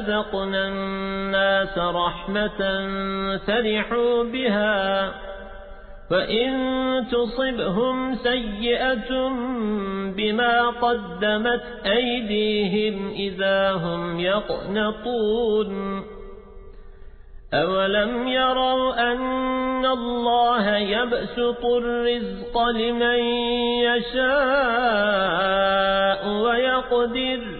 أذقنا الناس رحمة فرحوا بها وإن تصبهم سيئة بما قدمت أيديهم إذا هم يقنطون أولم يروا أن الله يبسط الرزق لمن يشاء ويقدر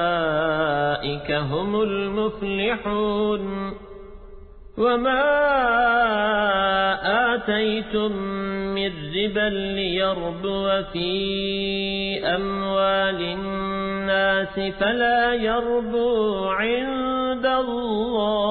هم المفلحون وما آتيتم من ربا ليربو في أموال الناس فلا يربو عند الله